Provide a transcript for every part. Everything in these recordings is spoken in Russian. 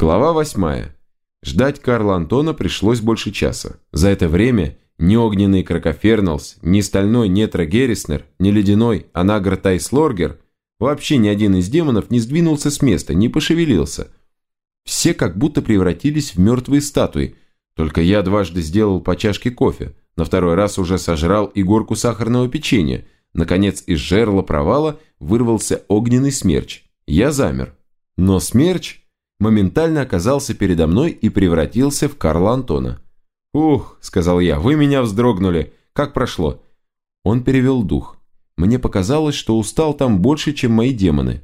Глава восьмая. Ждать Карла Антона пришлось больше часа. За это время ни огненный Кракоферналс, ни стальной Нетра Герриснер, ни ледяной Анагр Тайслоргер, вообще ни один из демонов не сдвинулся с места, не пошевелился. Все как будто превратились в мертвые статуи. Только я дважды сделал по чашке кофе, на второй раз уже сожрал и горку сахарного печенья. Наконец из жерла провала вырвался огненный смерч. Я замер. Но смерч моментально оказался передо мной и превратился в Карла Антона. «Ух», — сказал я, — «вы меня вздрогнули. Как прошло?» Он перевел дух. Мне показалось, что устал там больше, чем мои демоны.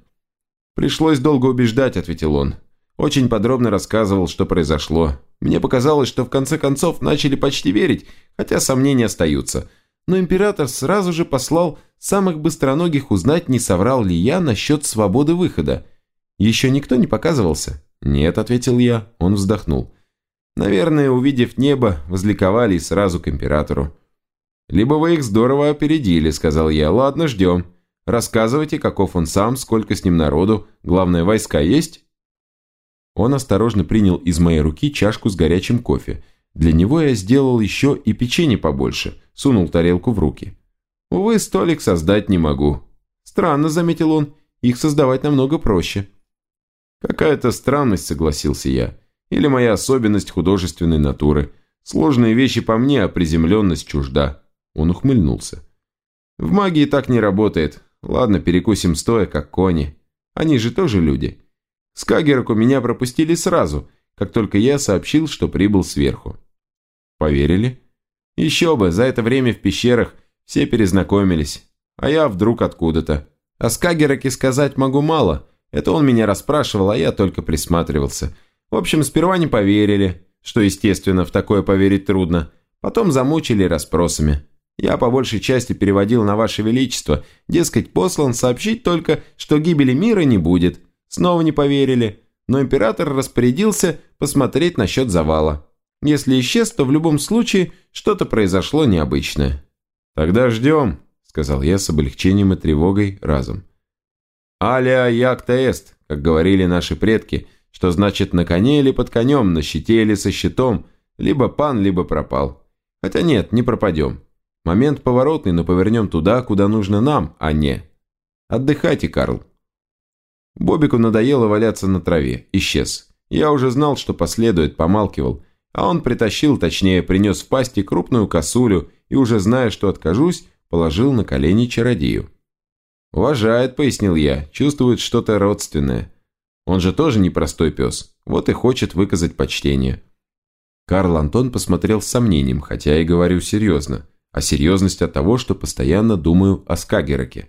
«Пришлось долго убеждать», — ответил он. Очень подробно рассказывал, что произошло. Мне показалось, что в конце концов начали почти верить, хотя сомнения остаются. Но император сразу же послал самых быстроногих узнать, не соврал ли я насчет свободы выхода. Еще никто не показывался? Нет, ответил я. Он вздохнул. Наверное, увидев небо, возликовали сразу к императору. «Либо вы их здорово опередили», — сказал я. «Ладно, ждем. Рассказывайте, каков он сам, сколько с ним народу. Главное, войска есть?» Он осторожно принял из моей руки чашку с горячим кофе. Для него я сделал еще и печенье побольше, сунул тарелку в руки. «Увы, столик создать не могу». «Странно», — заметил он, — «их создавать намного проще». «Какая-то странность», — согласился я. «Или моя особенность художественной натуры. Сложные вещи по мне, а приземленность чужда». Он ухмыльнулся. «В магии так не работает. Ладно, перекусим стоя, как кони. Они же тоже люди. Скагераку меня пропустили сразу, как только я сообщил, что прибыл сверху». «Поверили?» «Еще бы, за это время в пещерах все перезнакомились. А я вдруг откуда-то. О Скагераке сказать могу мало». Это он меня расспрашивал, а я только присматривался. В общем, сперва не поверили, что, естественно, в такое поверить трудно. Потом замучили расспросами. Я по большей части переводил на Ваше Величество, дескать, послан сообщить только, что гибели мира не будет. Снова не поверили, но император распорядился посмотреть насчет завала. Если исчез, то в любом случае что-то произошло необычное. «Тогда ждем», — сказал я с облегчением и тревогой разом. «Аля якта эст», как говорили наши предки, что значит на коне или под конем, на щите или со щитом, либо пан, либо пропал. Хотя нет, не пропадем. Момент поворотный, но повернем туда, куда нужно нам, а не. Отдыхайте, Карл. Бобику надоело валяться на траве, исчез. Я уже знал, что последует, помалкивал, а он притащил, точнее, принес в пасти крупную косулю и, уже зная, что откажусь, положил на колени чародею. «Уважает», — пояснил я, — «чувствует что-то родственное. Он же тоже непростой пес, вот и хочет выказать почтение». Карл Антон посмотрел с сомнением, хотя и говорю серьезно, а серьезность от того, что постоянно думаю о Скагераке.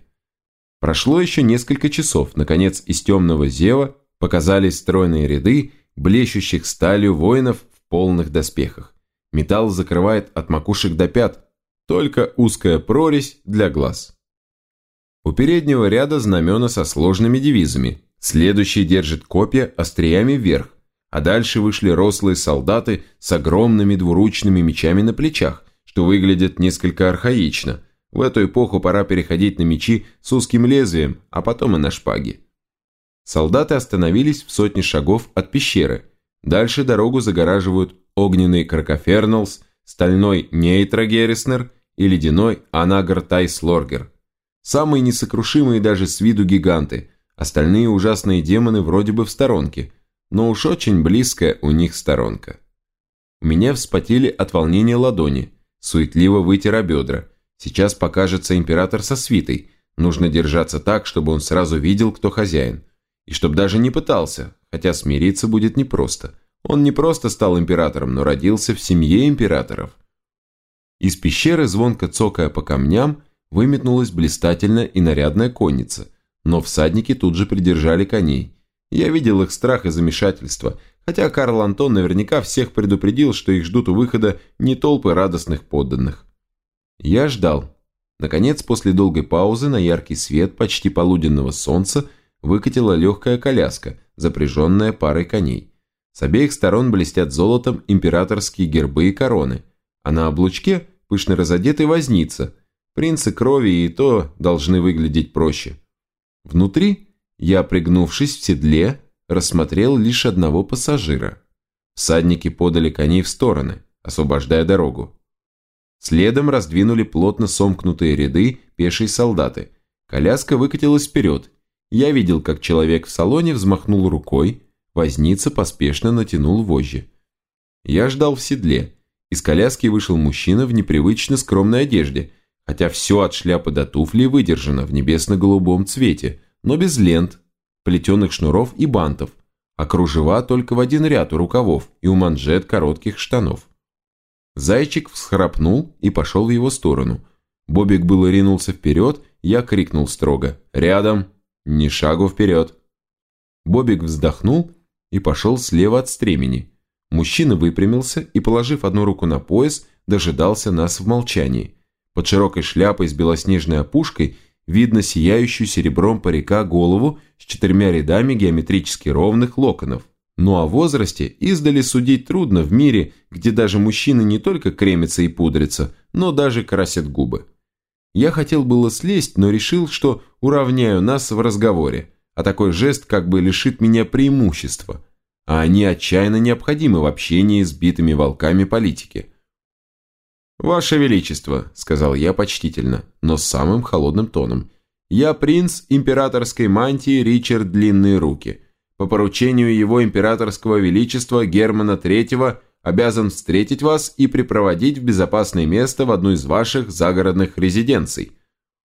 Прошло еще несколько часов, наконец из темного зева показались стройные ряды блещущих сталью воинов в полных доспехах. Металл закрывает от макушек до пят, только узкая прорезь для глаз. У переднего ряда знамена со сложными девизами. Следующий держит копья остриями вверх, а дальше вышли рослые солдаты с огромными двуручными мечами на плечах, что выглядит несколько архаично. В эту эпоху пора переходить на мечи с узким лезвием, а потом и на шпаги. Солдаты остановились в сотне шагов от пещеры. Дальше дорогу загораживают огненный Кракоферналс, стальной Нейтрогериснер и ледяной Анагар Тайслоргер – Самые несокрушимые даже с виду гиганты, остальные ужасные демоны вроде бы в сторонке, но уж очень близкая у них сторонка. У меня вспотели от волнения ладони, суетливо вытер бедра. Сейчас покажется император со свитой, нужно держаться так, чтобы он сразу видел, кто хозяин. И чтобы даже не пытался, хотя смириться будет непросто. Он не просто стал императором, но родился в семье императоров. Из пещеры, звонко цокая по камням, выметнулась блистательная и нарядная конница, но всадники тут же придержали коней. Я видел их страх и замешательство, хотя Карл Антон наверняка всех предупредил, что их ждут у выхода не толпы радостных подданных. Я ждал. Наконец, после долгой паузы на яркий свет почти полуденного солнца выкатила легкая коляска, запряженная парой коней. С обеих сторон блестят золотом императорские гербы и короны, а на облучке пышно разодетый возница – Принцы крови и то должны выглядеть проще. Внутри я, пригнувшись в седле, рассмотрел лишь одного пассажира. Всадники подали коней в стороны, освобождая дорогу. Следом раздвинули плотно сомкнутые ряды пешие солдаты. Коляска выкатилась вперед. Я видел, как человек в салоне взмахнул рукой, возница поспешно натянул вожжи. Я ждал в седле. Из коляски вышел мужчина в непривычно скромной одежде, хотя все от шляпы до туфли выдержано в небесно-голубом цвете, но без лент, плетеных шнуров и бантов, а кружева только в один ряд у рукавов и у манжет коротких штанов. Зайчик всхрапнул и пошел в его сторону. Бобик было ринулся вперед, я крикнул строго «Рядом! Ни шагу вперед!» Бобик вздохнул и пошел слева от стремени. Мужчина выпрямился и, положив одну руку на пояс, дожидался нас в молчании. Под широкой шляпой с белоснежной опушкой видно сияющую серебром парика голову с четырьмя рядами геометрически ровных локонов. Ну о возрасте издали судить трудно в мире, где даже мужчины не только кремятся и пудрятся, но даже красят губы. Я хотел было слезть, но решил, что уравняю нас в разговоре, а такой жест как бы лишит меня преимущества, а они отчаянно необходимы в общении с битыми волками политики. «Ваше Величество», – сказал я почтительно, но с самым холодным тоном, – «я принц императорской мантии Ричард Длинные Руки» по поручению его императорского величества Германа III обязан встретить вас и припроводить в безопасное место в одну из ваших загородных резиденций».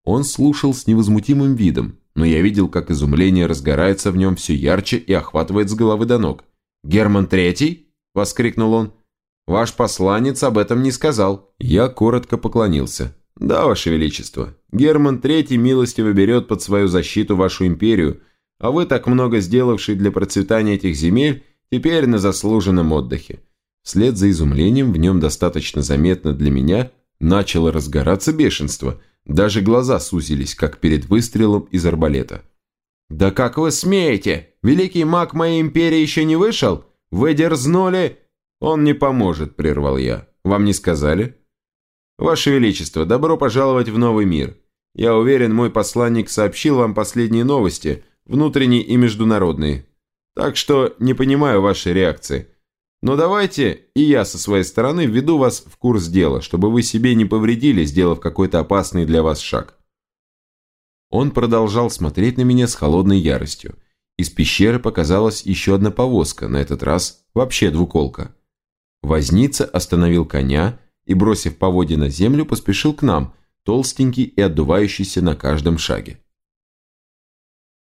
Он слушал с невозмутимым видом, но я видел, как изумление разгорается в нем все ярче и охватывает с головы до ног. «Герман III?» – воскликнул он. «Ваш посланец об этом не сказал». Я коротко поклонился. «Да, Ваше Величество, Герман III милостиво берет под свою защиту вашу империю – а вы, так много сделавший для процветания этих земель, теперь на заслуженном отдыхе. Вслед за изумлением в нем достаточно заметно для меня начало разгораться бешенство. Даже глаза сузились, как перед выстрелом из арбалета. «Да как вы смеете? Великий маг моей империи еще не вышел? Вы дерзнули?» «Он не поможет», – прервал я. «Вам не сказали?» «Ваше Величество, добро пожаловать в новый мир. Я уверен, мой посланник сообщил вам последние новости – внутренний и международный. Так что не понимаю вашей реакции. Но давайте и я со своей стороны введу вас в курс дела, чтобы вы себе не повредили, сделав какой-то опасный для вас шаг. Он продолжал смотреть на меня с холодной яростью. Из пещеры показалась еще одна повозка, на этот раз вообще двуколка. Возница остановил коня и, бросив поводья на землю, поспешил к нам, толстенький и отдувающийся на каждом шаге.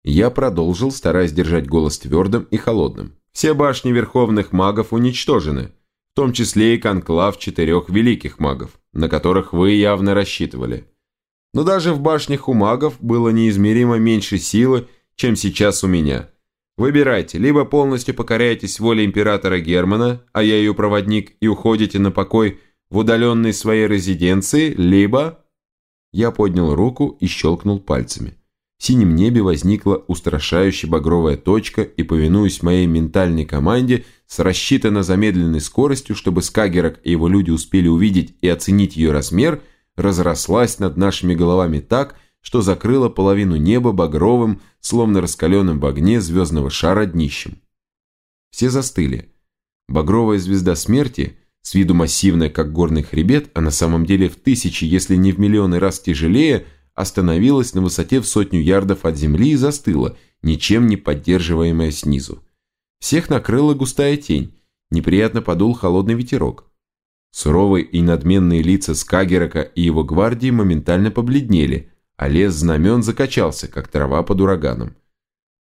Я продолжил, стараясь держать голос твердым и холодным. Все башни верховных магов уничтожены, в том числе и конклав четырех великих магов, на которых вы явно рассчитывали. Но даже в башнях у магов было неизмеримо меньше силы, чем сейчас у меня. Выбирайте, либо полностью покоряетесь воле императора Германа, а я ее проводник, и уходите на покой в удаленной своей резиденции, либо... Я поднял руку и щелкнул пальцами. В синем небе возникла устрашающая багровая точка и, повинуясь моей ментальной команде, с рассчитанно замедленной скоростью, чтобы Скагерок и его люди успели увидеть и оценить ее размер, разрослась над нашими головами так, что закрыла половину неба багровым, словно раскаленным в огне звездного шара днищем. Все застыли. Багровая звезда смерти, с виду массивная, как горный хребет, а на самом деле в тысячи, если не в миллионы раз тяжелее – остановилась на высоте в сотню ярдов от земли и застыла, ничем не поддерживаемая снизу. Всех накрыла густая тень, неприятно подул холодный ветерок. Суровые и надменные лица Скагерака и его гвардии моментально побледнели, а лес знамен закачался, как трава под ураганом.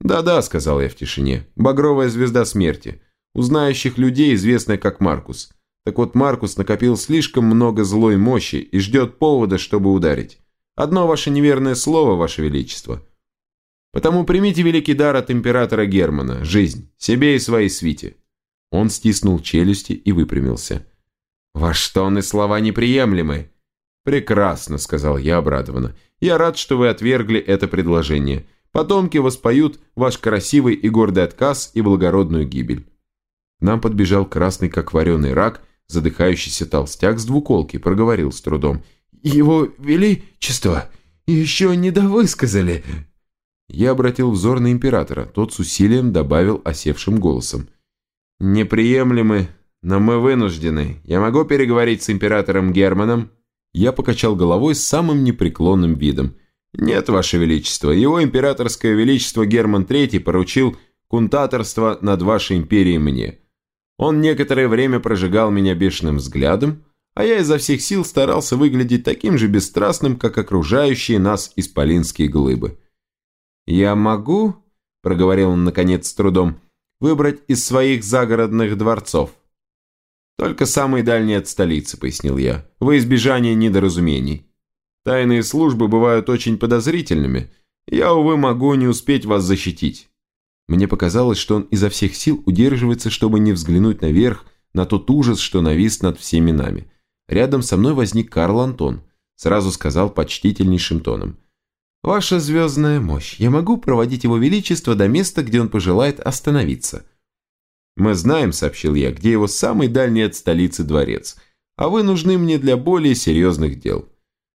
«Да-да», — сказал я в тишине, — «багровая звезда смерти. У знающих людей, известная как Маркус. Так вот, Маркус накопил слишком много злой мощи и ждет повода, чтобы ударить. Одно ваше неверное слово, ваше величество. Потому примите великий дар от императора Германа, жизнь, себе и своей свите». Он стиснул челюсти и выпрямился. «Ваш тон и слова неприемлемы». «Прекрасно», — сказал я обрадованно. «Я рад, что вы отвергли это предложение. Потомки воспоют ваш красивый и гордый отказ и благородную гибель». Нам подбежал красный, как вареный рак, задыхающийся толстяк с двуколки, проговорил с трудом – его величество еще не довысказали». Я обратил взор на императора, тот с усилием добавил осевшим голосом. «Неприемлемы, но мы вынуждены. Я могу переговорить с императором Германом?» Я покачал головой с самым непреклонным видом. «Нет, Ваше Величество, его императорское величество Герман III поручил кунтаторство над вашей империей мне. Он некоторое время прожигал меня бешеным взглядом, а я изо всех сил старался выглядеть таким же бесстрастным, как окружающие нас исполинские глыбы. «Я могу», — проговорил он наконец с трудом, — «выбрать из своих загородных дворцов». «Только самый дальний от столицы», — пояснил я, — «во избежание недоразумений. Тайные службы бывают очень подозрительными. Я, увы, могу не успеть вас защитить». Мне показалось, что он изо всех сил удерживается, чтобы не взглянуть наверх, на тот ужас, что навис над всеми нами. Рядом со мной возник Карл Антон. Сразу сказал почтительнейшим тоном. «Ваша звездная мощь, я могу проводить его величество до места, где он пожелает остановиться». «Мы знаем», — сообщил я, — «где его самый дальний от столицы дворец, а вы нужны мне для более серьезных дел».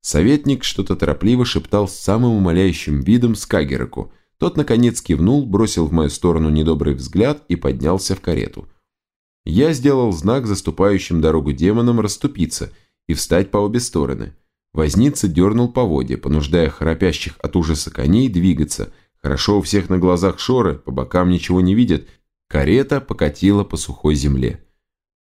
Советник что-то торопливо шептал с самым умоляющим видом Скагераку. Тот, наконец, кивнул, бросил в мою сторону недобрый взгляд и поднялся в карету. Я сделал знак заступающим дорогу демонам расступиться и встать по обе стороны. Возница дернул поводья, понуждая храпящих от ужаса коней двигаться. Хорошо у всех на глазах шоры, по бокам ничего не видят, Карета покатила по сухой земле.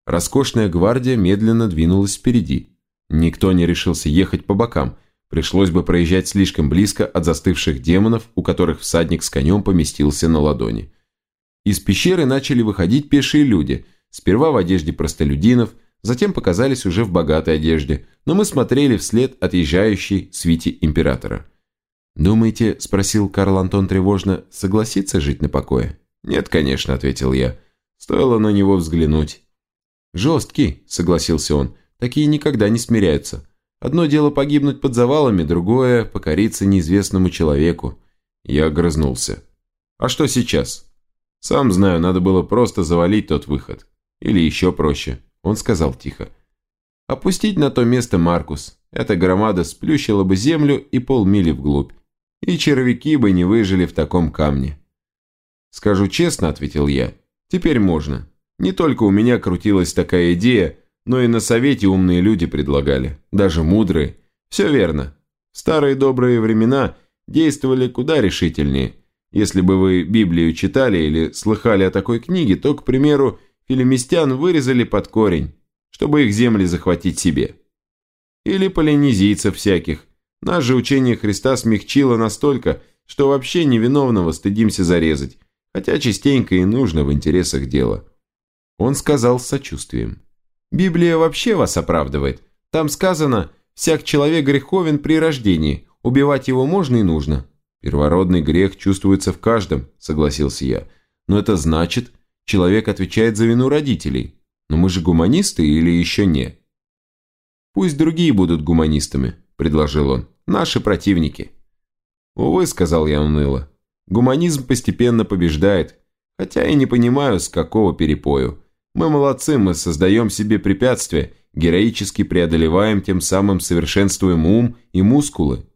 Роскошная гвардия медленно двинулась впереди. Никто не решился ехать по бокам. Пришлось бы проезжать слишком близко от застывших демонов, у которых всадник с конем поместился на ладони. Из пещеры начали выходить пешие люди, сперва в одежде простолюдинов, затем показались уже в богатой одежде, но мы смотрели вслед отъезжающей свите императора. «Думаете, — спросил Карл Антон тревожно, — согласиться жить на покое?» «Нет, конечно», – ответил я. Стоило на него взглянуть. «Жесткий», – согласился он. «Такие никогда не смиряются. Одно дело погибнуть под завалами, другое – покориться неизвестному человеку». Я огрызнулся. «А что сейчас?» «Сам знаю, надо было просто завалить тот выход. Или еще проще». Он сказал тихо. «Опустить на то место Маркус. Эта громада сплющила бы землю и полмили вглубь. И червяки бы не выжили в таком камне». «Скажу честно», – ответил я, – «теперь можно. Не только у меня крутилась такая идея, но и на совете умные люди предлагали, даже мудрые. Все верно. Старые добрые времена действовали куда решительнее. Если бы вы Библию читали или слыхали о такой книге, то, к примеру, филимистян вырезали под корень, чтобы их земли захватить себе. Или полинезийцев всяких. Наше учение Христа смягчило настолько, что вообще невиновного стыдимся зарезать, хотя частенько и нужно в интересах дела. Он сказал с сочувствием. «Библия вообще вас оправдывает. Там сказано, всяк человек греховен при рождении, убивать его можно и нужно». «Первородный грех чувствуется в каждом», – согласился я. «Но это значит, человек отвечает за вину родителей. Но мы же гуманисты или еще не?» «Пусть другие будут гуманистами», – предложил он. «Наши противники». «Увы», – сказал я уныло. Гуманизм постепенно побеждает, хотя я не понимаю, с какого перепою. Мы молодцы, мы создаем себе препятствия, героически преодолеваем, тем самым совершенствуем ум и мускулы.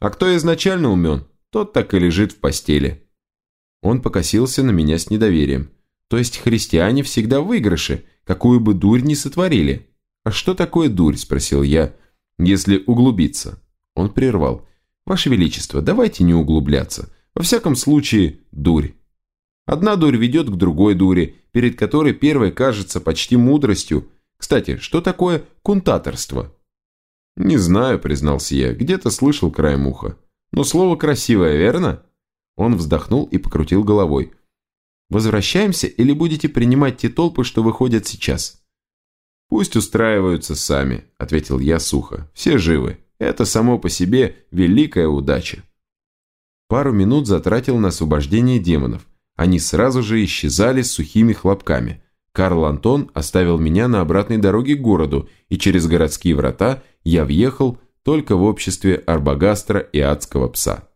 А кто изначально умен, тот так и лежит в постели. Он покосился на меня с недоверием. То есть христиане всегда в выигрыше, какую бы дурь ни сотворили. «А что такое дурь?» – спросил я. «Если углубиться». Он прервал. «Ваше Величество, давайте не углубляться. Во всяком случае, дурь. Одна дурь ведет к другой дуре, перед которой первая кажется почти мудростью. Кстати, что такое кунтаторство? Не знаю, признался я, где-то слышал краем уха. Но слово красивое, верно? Он вздохнул и покрутил головой. Возвращаемся или будете принимать те толпы, что выходят сейчас? Пусть устраиваются сами, ответил я сухо. Все живы. Это само по себе великая удача. Пару минут затратил на освобождение демонов. Они сразу же исчезали с сухими хлопками. Карл Антон оставил меня на обратной дороге к городу, и через городские врата я въехал только в обществе Арбагастра и Адского пса.